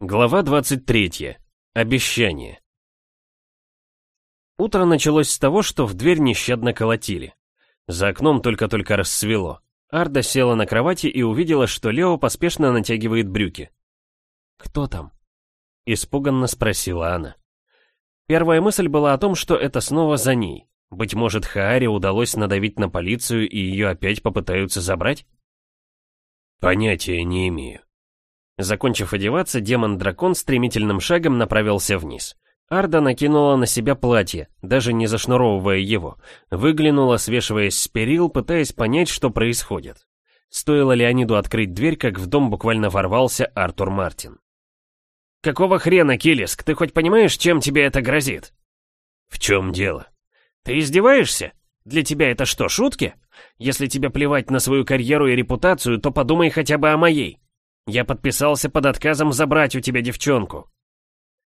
Глава 23. Обещание. Утро началось с того, что в дверь нещадно колотили. За окном только-только рассвело. Арда села на кровати и увидела, что Лео поспешно натягивает брюки. «Кто там?» — испуганно спросила она. Первая мысль была о том, что это снова за ней. Быть может, Хааре удалось надавить на полицию и ее опять попытаются забрать? Понятия не имею. Закончив одеваться, демон-дракон стремительным шагом направился вниз. Арда накинула на себя платье, даже не зашнуровывая его. Выглянула, свешиваясь с перил, пытаясь понять, что происходит. Стоило Леониду открыть дверь, как в дом буквально ворвался Артур Мартин. «Какого хрена, Килиск, ты хоть понимаешь, чем тебе это грозит?» «В чем дело?» «Ты издеваешься? Для тебя это что, шутки? Если тебе плевать на свою карьеру и репутацию, то подумай хотя бы о моей. Я подписался под отказом забрать у тебя девчонку».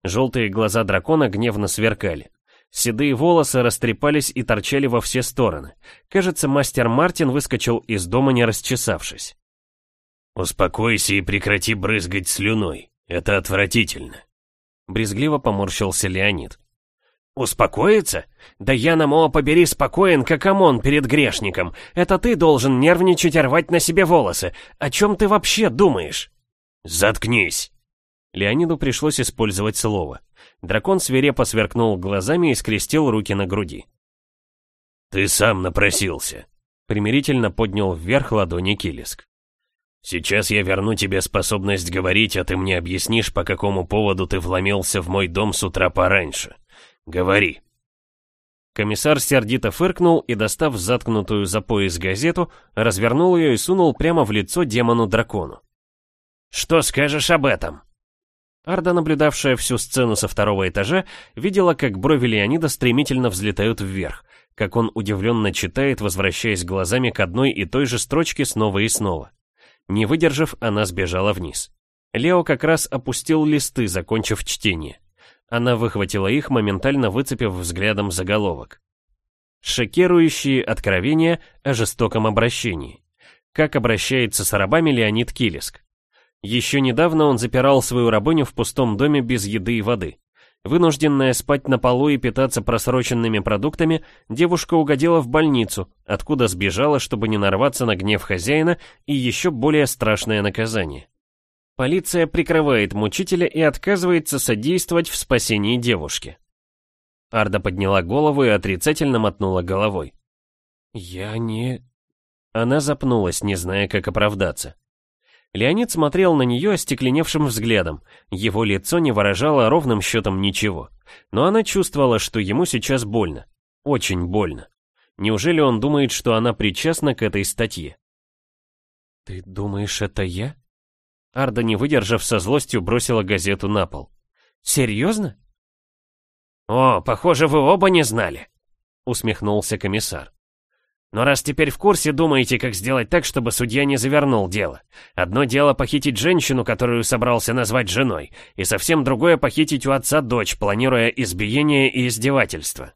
Желтые глаза дракона гневно сверкали. Седые волосы растрепались и торчали во все стороны. Кажется, мастер Мартин выскочил из дома, не расчесавшись. «Успокойся и прекрати брызгать слюной. Это отвратительно». Брезгливо поморщился Леонид. «Успокоиться? Да я, намо, побери, спокоен, как ОМОН перед грешником. Это ты должен нервничать и рвать на себе волосы. О чем ты вообще думаешь?» «Заткнись!» Леониду пришлось использовать слово. Дракон свирепо сверкнул глазами и скрестил руки на груди. «Ты сам напросился», — примирительно поднял вверх ладони Килиск. «Сейчас я верну тебе способность говорить, а ты мне объяснишь, по какому поводу ты вломился в мой дом с утра пораньше. Говори». Комиссар сердито фыркнул и, достав заткнутую за пояс газету, развернул ее и сунул прямо в лицо демону-дракону. «Что скажешь об этом?» Арда, наблюдавшая всю сцену со второго этажа, видела, как брови Леонида стремительно взлетают вверх, как он удивленно читает, возвращаясь глазами к одной и той же строчке снова и снова. Не выдержав, она сбежала вниз. Лео как раз опустил листы, закончив чтение. Она выхватила их, моментально выцепив взглядом заголовок. Шокирующие откровения о жестоком обращении. Как обращается с рабами Леонид Килиск. Еще недавно он запирал свою рабыню в пустом доме без еды и воды. Вынужденная спать на полу и питаться просроченными продуктами, девушка угодила в больницу, откуда сбежала, чтобы не нарваться на гнев хозяина и еще более страшное наказание. Полиция прикрывает мучителя и отказывается содействовать в спасении девушки. Арда подняла голову и отрицательно мотнула головой. «Я не...» Она запнулась, не зная, как оправдаться. Леонид смотрел на нее остекленевшим взглядом. Его лицо не выражало ровным счетом ничего. Но она чувствовала, что ему сейчас больно. Очень больно. Неужели он думает, что она причастна к этой статье? «Ты думаешь, это я?» Арда, не выдержав, со злостью бросила газету на пол. «Серьезно?» «О, похоже, вы оба не знали», — усмехнулся комиссар. «Но раз теперь в курсе, думаете, как сделать так, чтобы судья не завернул дело. Одно дело похитить женщину, которую собрался назвать женой, и совсем другое похитить у отца дочь, планируя избиение и издевательство».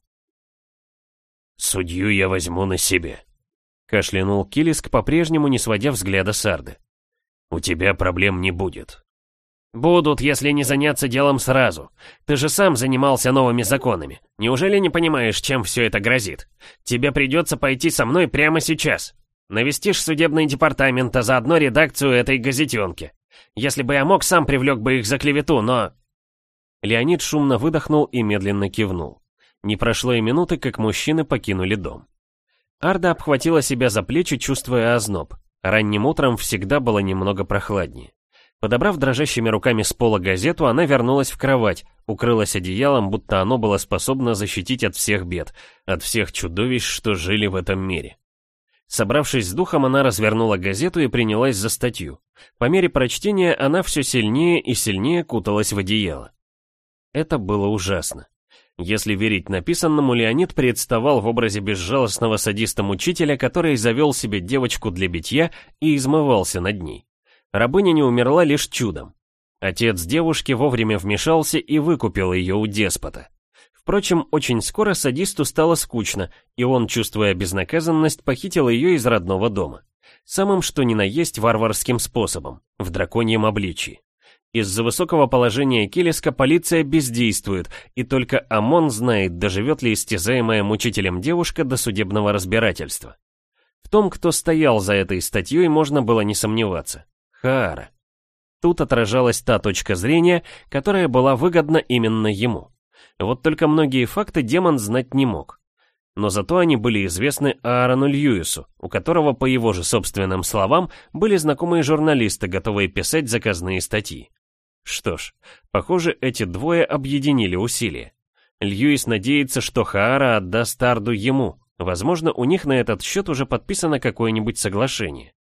«Судью я возьму на себе», — кашлянул Килиск, по-прежнему не сводя взгляда с Арды. У тебя проблем не будет. Будут, если не заняться делом сразу. Ты же сам занимался новыми законами. Неужели не понимаешь, чем все это грозит? Тебе придется пойти со мной прямо сейчас. Навестишь судебный департамент, а заодно редакцию этой газетенки. Если бы я мог, сам привлек бы их за клевету, но...» Леонид шумно выдохнул и медленно кивнул. Не прошло и минуты, как мужчины покинули дом. Арда обхватила себя за плечи, чувствуя озноб. Ранним утром всегда было немного прохладнее. Подобрав дрожащими руками с пола газету, она вернулась в кровать, укрылась одеялом, будто оно было способно защитить от всех бед, от всех чудовищ, что жили в этом мире. Собравшись с духом, она развернула газету и принялась за статью. По мере прочтения она все сильнее и сильнее куталась в одеяло. Это было ужасно. Если верить написанному, Леонид представал в образе безжалостного садиста-мучителя, который завел себе девочку для битья и измывался над ней. Рабыня не умерла лишь чудом. Отец девушки вовремя вмешался и выкупил ее у деспота. Впрочем, очень скоро садисту стало скучно, и он, чувствуя безнаказанность, похитил ее из родного дома. Самым что ни на есть варварским способом, в драконьем обличии. Из-за высокого положения Килиска полиция бездействует, и только ОМОН знает, доживет ли истязаемая мучителем девушка до судебного разбирательства. В том, кто стоял за этой статьей, можно было не сомневаться. Хаара. Тут отражалась та точка зрения, которая была выгодна именно ему. Вот только многие факты демон знать не мог. Но зато они были известны Аарону Льюису, у которого, по его же собственным словам, были знакомые журналисты, готовые писать заказные статьи. Что ж, похоже, эти двое объединили усилия. Льюис надеется, что Хаара отдаст Арду ему. Возможно, у них на этот счет уже подписано какое-нибудь соглашение.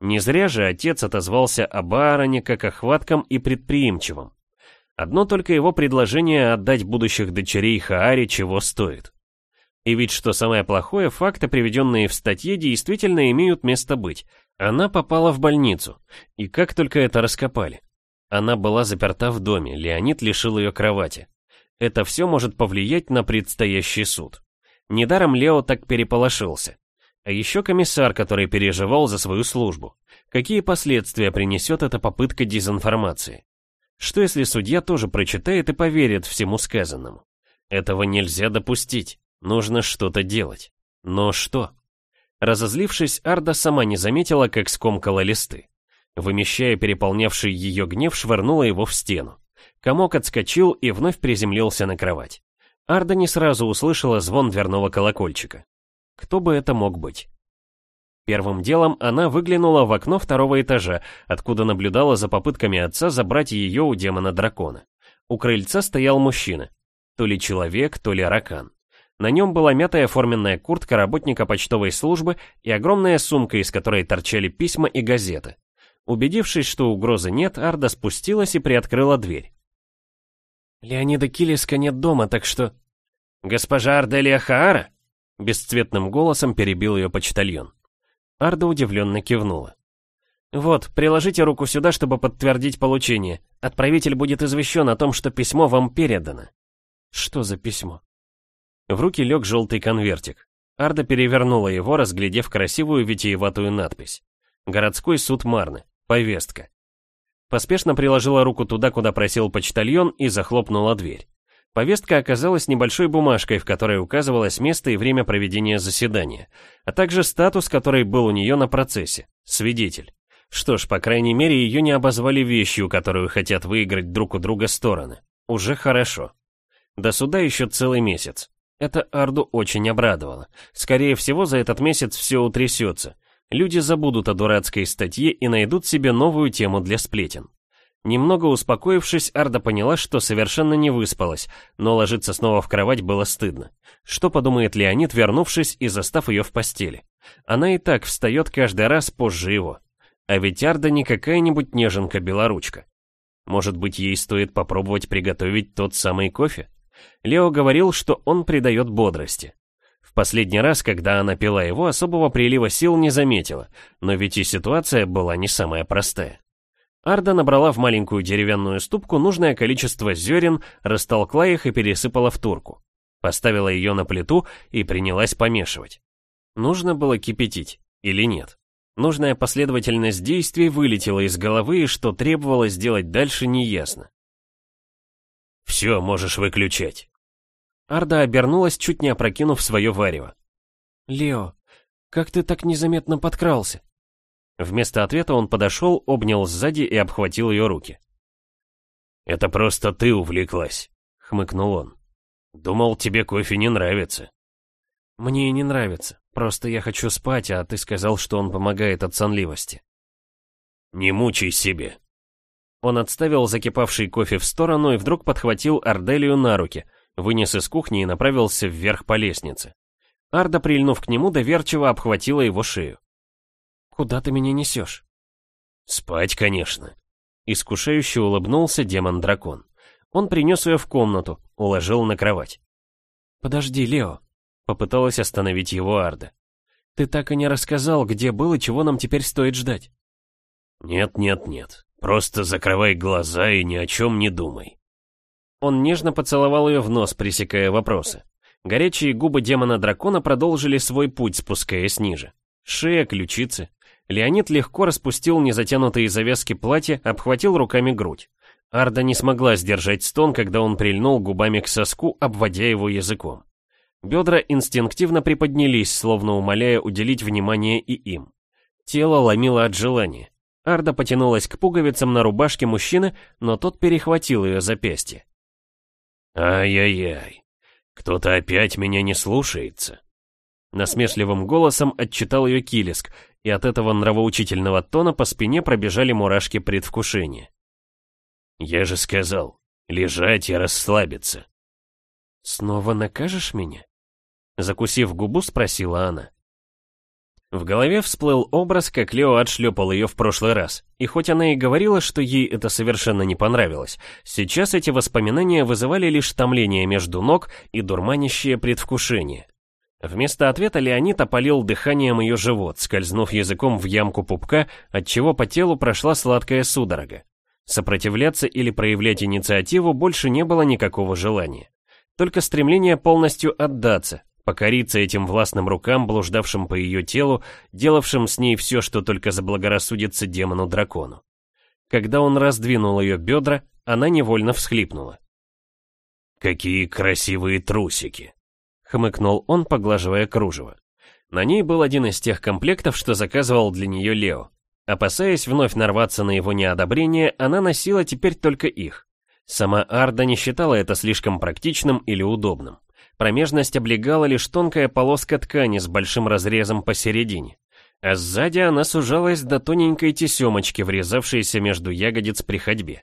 Не зря же отец отозвался об Аароне как охватком и предприимчивом. Одно только его предложение отдать будущих дочерей Хааре чего стоит. И ведь что самое плохое, факты, приведенные в статье, действительно имеют место быть. Она попала в больницу. И как только это раскопали. Она была заперта в доме, Леонид лишил ее кровати. Это все может повлиять на предстоящий суд. Недаром Лео так переполошился. А еще комиссар, который переживал за свою службу. Какие последствия принесет эта попытка дезинформации? Что если судья тоже прочитает и поверит всему сказанному? Этого нельзя допустить. Нужно что-то делать. Но что? Разозлившись, Арда сама не заметила, как скомкала листы. Вымещая переполнявший ее гнев, швырнула его в стену. Комок отскочил и вновь приземлился на кровать. Арда не сразу услышала звон дверного колокольчика. Кто бы это мог быть? Первым делом она выглянула в окно второго этажа, откуда наблюдала за попытками отца забрать ее у демона-дракона. У крыльца стоял мужчина. То ли человек, то ли ракан. На нем была мятая форменная куртка работника почтовой службы и огромная сумка, из которой торчали письма и газеты. Убедившись, что угрозы нет, Арда спустилась и приоткрыла дверь. «Леонида Килиска нет дома, так что...» «Госпожа Арделия Хаара?» Бесцветным голосом перебил ее почтальон. Арда удивленно кивнула. «Вот, приложите руку сюда, чтобы подтвердить получение. Отправитель будет извещен о том, что письмо вам передано». «Что за письмо?» В руки лег желтый конвертик. Арда перевернула его, разглядев красивую витиеватую надпись. «Городской суд Марны. Повестка». Поспешно приложила руку туда, куда просил почтальон, и захлопнула дверь. Повестка оказалась небольшой бумажкой, в которой указывалось место и время проведения заседания, а также статус, который был у нее на процессе – свидетель. Что ж, по крайней мере, ее не обозвали вещью, которую хотят выиграть друг у друга стороны. Уже хорошо. До суда еще целый месяц. Это Арду очень обрадовало. Скорее всего, за этот месяц все утрясется. Люди забудут о дурацкой статье и найдут себе новую тему для сплетен. Немного успокоившись, Арда поняла, что совершенно не выспалась, но ложиться снова в кровать было стыдно. Что подумает Леонид, вернувшись и застав ее в постели? Она и так встает каждый раз позже его. А ведь Арда не какая-нибудь неженка-белоручка. Может быть, ей стоит попробовать приготовить тот самый кофе? Лео говорил, что он придает бодрости. Последний раз, когда она пила его, особого прилива сил не заметила, но ведь и ситуация была не самая простая. Арда набрала в маленькую деревянную ступку нужное количество зерен, растолкла их и пересыпала в турку. Поставила ее на плиту и принялась помешивать. Нужно было кипятить или нет? Нужная последовательность действий вылетела из головы, и что требовалось сделать дальше, неясно. «Все, можешь выключать». Арда обернулась, чуть не опрокинув свое варево. «Лео, как ты так незаметно подкрался?» Вместо ответа он подошел, обнял сзади и обхватил ее руки. «Это просто ты увлеклась», — хмыкнул он. «Думал, тебе кофе не нравится». «Мне и не нравится. Просто я хочу спать, а ты сказал, что он помогает от сонливости». «Не мучай себе». Он отставил закипавший кофе в сторону и вдруг подхватил Арделию на руки, вынес из кухни и направился вверх по лестнице. Арда, прильнув к нему, доверчиво обхватила его шею. «Куда ты меня несешь?» «Спать, конечно». Искушающе улыбнулся демон-дракон. Он принес ее в комнату, уложил на кровать. «Подожди, Лео», — попыталась остановить его Арда. «Ты так и не рассказал, где был и чего нам теперь стоит ждать». «Нет, нет, нет. Просто закрывай глаза и ни о чем не думай». Он нежно поцеловал ее в нос, пресекая вопросы. Горячие губы демона-дракона продолжили свой путь, спускаясь ниже. Шея, ключицы, Леонид легко распустил незатянутые завязки платья, обхватил руками грудь. Арда не смогла сдержать стон, когда он прильнул губами к соску, обводя его языком. Бедра инстинктивно приподнялись, словно умоляя уделить внимание и им. Тело ломило от желания. Арда потянулась к пуговицам на рубашке мужчины, но тот перехватил ее запястье. «Ай-яй-яй, кто-то опять меня не слушается». Насмешливым голосом отчитал ее Килиск, и от этого нравоучительного тона по спине пробежали мурашки предвкушения. «Я же сказал, лежать и расслабиться». «Снова накажешь меня?» Закусив губу, спросила она. В голове всплыл образ, как Лео отшлепал ее в прошлый раз. И хоть она и говорила, что ей это совершенно не понравилось, сейчас эти воспоминания вызывали лишь томление между ног и дурманящее предвкушение. Вместо ответа Леонид опалил дыханием ее живот, скользнув языком в ямку пупка, отчего по телу прошла сладкая судорога. Сопротивляться или проявлять инициативу больше не было никакого желания. Только стремление полностью отдаться, покориться этим властным рукам, блуждавшим по ее телу, делавшим с ней все, что только заблагорассудится демону-дракону. Когда он раздвинул ее бедра, она невольно всхлипнула. «Какие красивые трусики!» — хмыкнул он, поглаживая кружево. На ней был один из тех комплектов, что заказывал для нее Лео. Опасаясь вновь нарваться на его неодобрение, она носила теперь только их. Сама Арда не считала это слишком практичным или удобным. Промежность облегала лишь тонкая полоска ткани с большим разрезом посередине. А сзади она сужалась до тоненькой тесемочки, врезавшейся между ягодиц при ходьбе.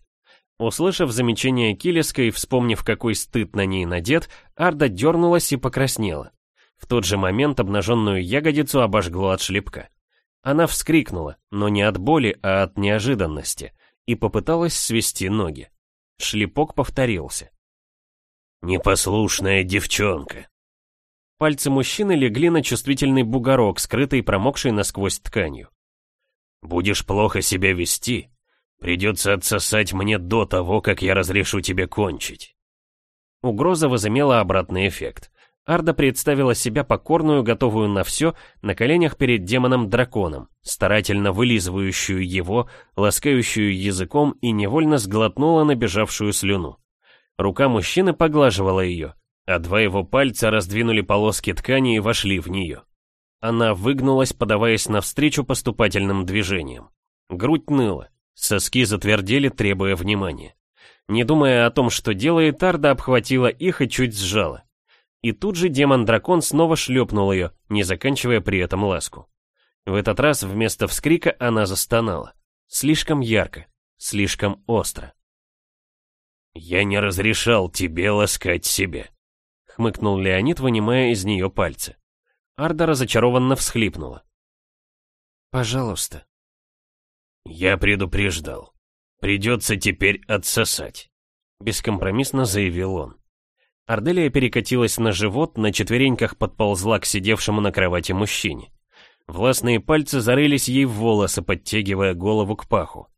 Услышав замечание Килиска и вспомнив, какой стыд на ней надет, Арда дернулась и покраснела. В тот же момент обнаженную ягодицу обожгло от шлепка. Она вскрикнула, но не от боли, а от неожиданности, и попыталась свести ноги. Шлепок повторился. «Непослушная девчонка!» Пальцы мужчины легли на чувствительный бугорок, скрытый промокшей насквозь тканью. «Будешь плохо себя вести, придется отсосать мне до того, как я разрешу тебе кончить». Угроза возымела обратный эффект. Арда представила себя покорную, готовую на все, на коленях перед демоном-драконом, старательно вылизывающую его, ласкающую языком и невольно сглотнула набежавшую слюну. Рука мужчины поглаживала ее, а два его пальца раздвинули полоски ткани и вошли в нее. Она выгнулась, подаваясь навстречу поступательным движениям. Грудь ныла, соски затвердели, требуя внимания. Не думая о том, что делает, Арда обхватила их и чуть сжала. И тут же демон-дракон снова шлепнул ее, не заканчивая при этом ласку. В этот раз вместо вскрика она застонала. Слишком ярко, слишком остро. «Я не разрешал тебе ласкать себя», — хмыкнул Леонид, вынимая из нее пальцы. Арда разочарованно всхлипнула. «Пожалуйста». «Я предупреждал. Придется теперь отсосать», — бескомпромиссно заявил он. Арделия перекатилась на живот, на четвереньках подползла к сидевшему на кровати мужчине. Властные пальцы зарылись ей в волосы, подтягивая голову к паху.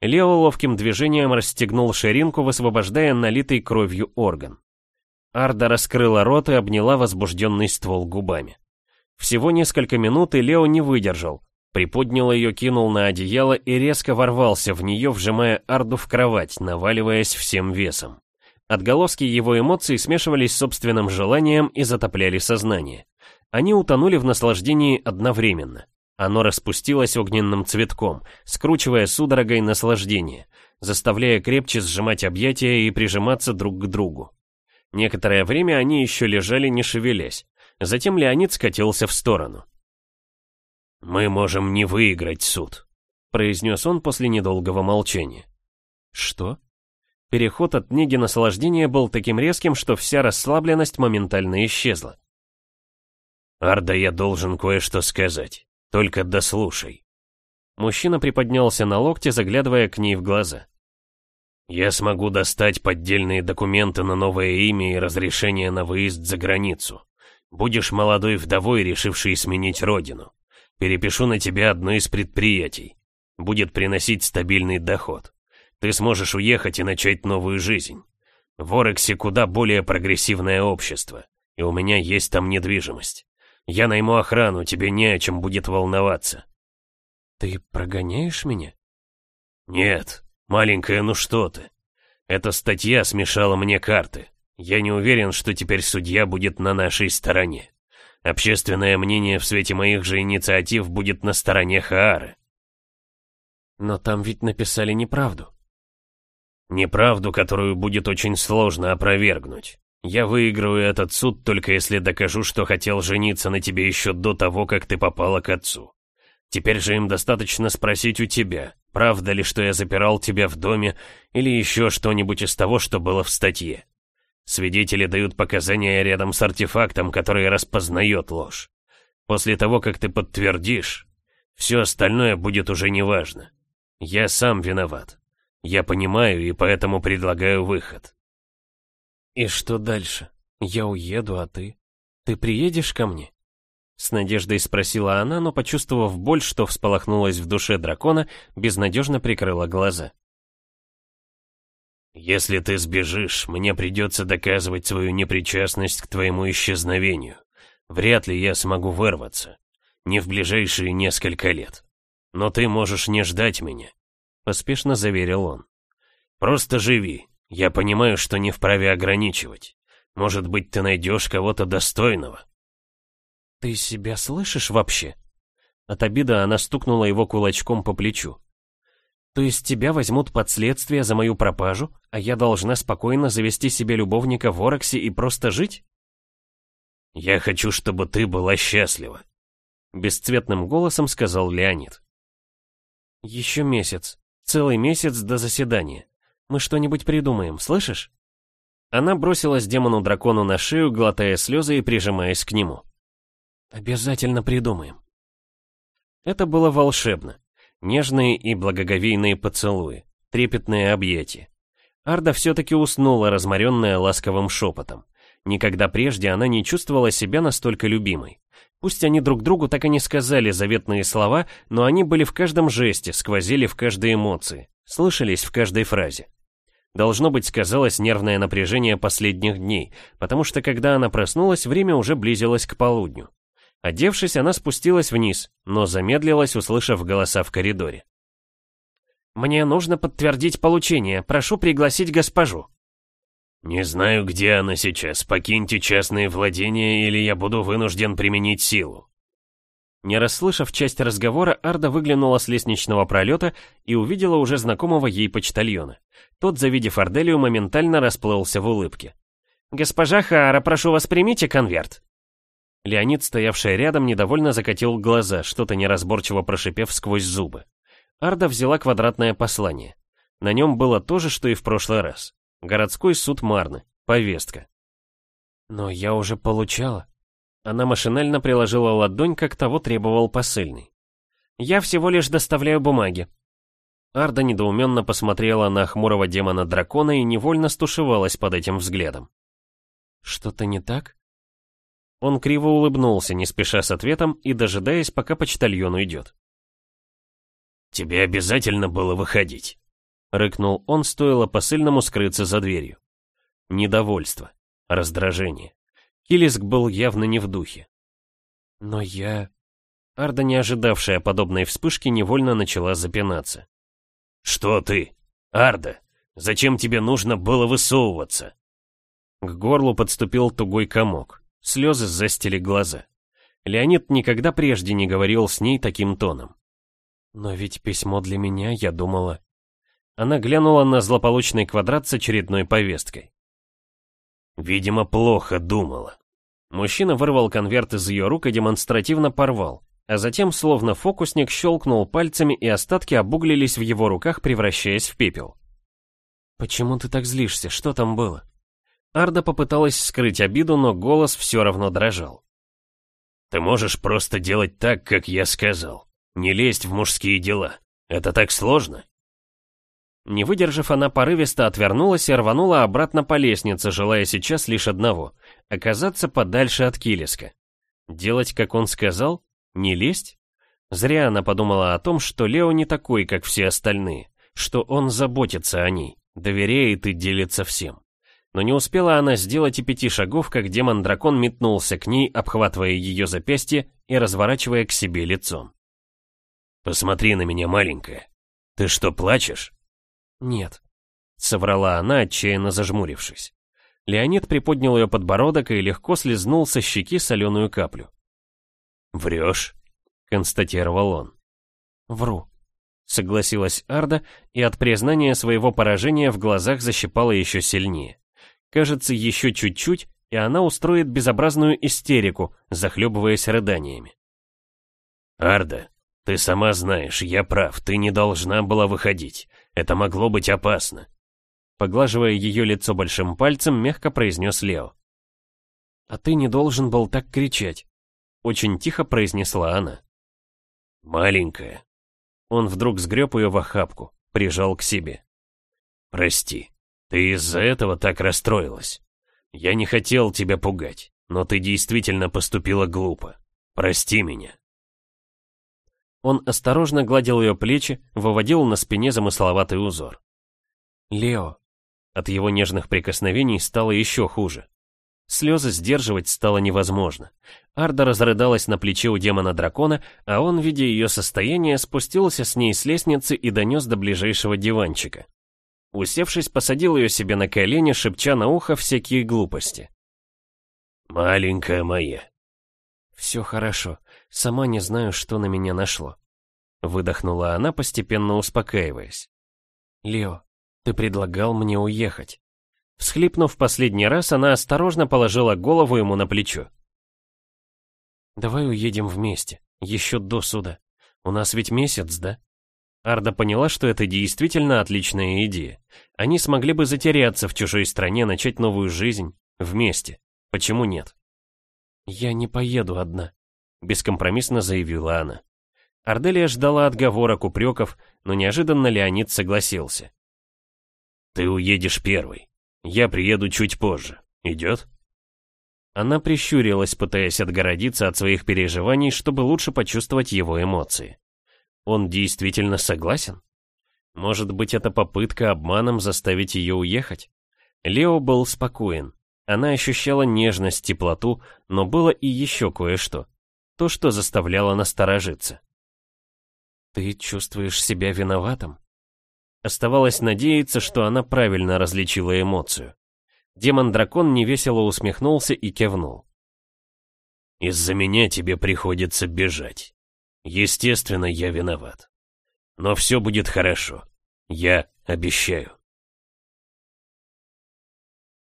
Лео ловким движением расстегнул ширинку, высвобождая налитый кровью орган. Арда раскрыла рот и обняла возбужденный ствол губами. Всего несколько минут, и Лео не выдержал. Приподнял ее, кинул на одеяло и резко ворвался в нее, вжимая Арду в кровать, наваливаясь всем весом. Отголоски его эмоций смешивались с собственным желанием и затопляли сознание. Они утонули в наслаждении одновременно. Оно распустилось огненным цветком, скручивая судорогой наслаждение, заставляя крепче сжимать объятия и прижиматься друг к другу. Некоторое время они еще лежали, не шевелясь. Затем Леонид скатился в сторону. «Мы можем не выиграть суд», — произнес он после недолгого молчания. «Что?» Переход от неги наслаждения был таким резким, что вся расслабленность моментально исчезла. «Арда, я должен кое-что сказать». Только дослушай. Мужчина приподнялся на локте, заглядывая к ней в глаза. Я смогу достать поддельные документы на новое имя и разрешение на выезд за границу. Будешь молодой вдовой, решившей сменить родину. Перепишу на тебя одно из предприятий. Будет приносить стабильный доход. Ты сможешь уехать и начать новую жизнь. В Орексе куда более прогрессивное общество, и у меня есть там недвижимость. Я найму охрану, тебе не о чем будет волноваться. Ты прогоняешь меня? Нет, маленькая, ну что ты. Эта статья смешала мне карты. Я не уверен, что теперь судья будет на нашей стороне. Общественное мнение в свете моих же инициатив будет на стороне Хаары. Но там ведь написали неправду. Неправду, которую будет очень сложно опровергнуть. Я выиграю этот суд только если докажу, что хотел жениться на тебе еще до того, как ты попала к отцу. Теперь же им достаточно спросить у тебя, правда ли, что я запирал тебя в доме, или еще что-нибудь из того, что было в статье. Свидетели дают показания рядом с артефактом, который распознает ложь. После того, как ты подтвердишь, все остальное будет уже неважно. Я сам виноват. Я понимаю и поэтому предлагаю выход. И что дальше? Я уеду, а ты? Ты приедешь ко мне? С надеждой спросила она, но, почувствовав боль, что всполохнулась в душе дракона, безнадежно прикрыла глаза. «Если ты сбежишь, мне придется доказывать свою непричастность к твоему исчезновению. Вряд ли я смогу вырваться. Не в ближайшие несколько лет. Но ты можешь не ждать меня», — поспешно заверил он. «Просто живи. Я понимаю, что не вправе ограничивать. Может быть, ты найдешь кого-то достойного». «Ты себя слышишь вообще?» От обиды она стукнула его кулачком по плечу. «То есть тебя возьмут под следствие за мою пропажу, а я должна спокойно завести себе любовника в Ороксе и просто жить?» «Я хочу, чтобы ты была счастлива», — бесцветным голосом сказал Леонид. «Еще месяц. Целый месяц до заседания. Мы что-нибудь придумаем, слышишь?» Она бросилась демону-дракону на шею, глотая слезы и прижимаясь к нему. Обязательно придумаем. Это было волшебно. Нежные и благоговейные поцелуи, трепетные объятия. Арда все-таки уснула, разморенная ласковым шепотом. Никогда прежде она не чувствовала себя настолько любимой. Пусть они друг другу так и не сказали заветные слова, но они были в каждом жесте, сквозили в каждой эмоции, слышались в каждой фразе. Должно быть, сказалось нервное напряжение последних дней, потому что когда она проснулась, время уже близилось к полудню. Одевшись, она спустилась вниз, но замедлилась, услышав голоса в коридоре. «Мне нужно подтвердить получение. Прошу пригласить госпожу». «Не знаю, где она сейчас. Покиньте частные владения, или я буду вынужден применить силу». Не расслышав часть разговора, Арда выглянула с лестничного пролета и увидела уже знакомого ей почтальона. Тот, завидев Арделию, моментально расплылся в улыбке. «Госпожа Хаара, прошу вас, примите конверт». Леонид, стоявший рядом, недовольно закатил глаза, что-то неразборчиво прошипев сквозь зубы. Арда взяла квадратное послание. На нем было то же, что и в прошлый раз. Городской суд Марны. Повестка. Но я уже получала. Она машинально приложила ладонь, как того требовал посыльный. Я всего лишь доставляю бумаги. Арда недоуменно посмотрела на хмурого демона-дракона и невольно стушевалась под этим взглядом. Что-то не так? Он криво улыбнулся, не спеша с ответом и дожидаясь, пока почтальон уйдет. «Тебе обязательно было выходить», — рыкнул он, стоило посыльному скрыться за дверью. Недовольство, раздражение. Килиск был явно не в духе. «Но я...» Арда, не ожидавшая подобной вспышки, невольно начала запинаться. «Что ты? Арда, зачем тебе нужно было высовываться?» К горлу подступил тугой комок. Слезы застили глаза. Леонид никогда прежде не говорил с ней таким тоном. Но ведь письмо для меня, я думала... Она глянула на злополучный квадрат с очередной повесткой. Видимо, плохо думала. Мужчина вырвал конверт из ее рук и демонстративно порвал, а затем, словно фокусник, щелкнул пальцами, и остатки обуглились в его руках, превращаясь в пепел. «Почему ты так злишься? Что там было?» Арда попыталась скрыть обиду, но голос все равно дрожал. «Ты можешь просто делать так, как я сказал. Не лезть в мужские дела. Это так сложно?» Не выдержав, она порывисто отвернулась и рванула обратно по лестнице, желая сейчас лишь одного — оказаться подальше от Килиска. Делать, как он сказал? Не лезть? Зря она подумала о том, что Лео не такой, как все остальные, что он заботится о ней, доверяет и делится всем. Но не успела она сделать и пяти шагов, как демон-дракон метнулся к ней, обхватывая ее запястье и разворачивая к себе лицом. «Посмотри на меня, маленькая. Ты что, плачешь?» «Нет». соврала она, отчаянно зажмурившись. Леонид приподнял ее подбородок и легко слезнул со щеки соленую каплю. «Врешь?» — констатировал он. «Вру», — согласилась Арда, и от признания своего поражения в глазах защипала еще сильнее. Кажется, еще чуть-чуть, и она устроит безобразную истерику, захлебываясь рыданиями. «Арда, ты сама знаешь, я прав, ты не должна была выходить. Это могло быть опасно». Поглаживая ее лицо большим пальцем, мягко произнес Лео. «А ты не должен был так кричать», — очень тихо произнесла она. «Маленькая». Он вдруг сгреб ее в охапку, прижал к себе. «Прости, ты из-за этого так расстроилась. Я не хотел тебя пугать, но ты действительно поступила глупо. Прости меня». Он осторожно гладил ее плечи, выводил на спине замысловатый узор. «Лео». От его нежных прикосновений стало еще хуже. Слезы сдерживать стало невозможно. Арда разрыдалась на плече у демона-дракона, а он, видя ее состояние, спустился с ней с лестницы и донес до ближайшего диванчика. Усевшись, посадил ее себе на колени, шепча на ухо всякие глупости. «Маленькая моя». «Все хорошо. Сама не знаю, что на меня нашло». Выдохнула она, постепенно успокаиваясь. «Лео, ты предлагал мне уехать». Всхлипнув последний раз, она осторожно положила голову ему на плечо. «Давай уедем вместе, еще до суда. У нас ведь месяц, да?» Арда поняла, что это действительно отличная идея. Они смогли бы затеряться в чужой стране, начать новую жизнь. Вместе. Почему нет? «Я не поеду одна», — бескомпромиссно заявила она. Арделия ждала отговорок, упреков, но неожиданно Леонид согласился. «Ты уедешь первый. Я приеду чуть позже. Идет?» Она прищурилась, пытаясь отгородиться от своих переживаний, чтобы лучше почувствовать его эмоции. Он действительно согласен? Может быть, это попытка обманом заставить ее уехать? Лео был спокоен. Она ощущала нежность, теплоту, но было и еще кое-что. То, что заставляло насторожиться. «Ты чувствуешь себя виноватым?» Оставалось надеяться, что она правильно различила эмоцию. Демон-дракон невесело усмехнулся и кивнул. «Из-за меня тебе приходится бежать». Естественно, я виноват. Но все будет хорошо. Я обещаю.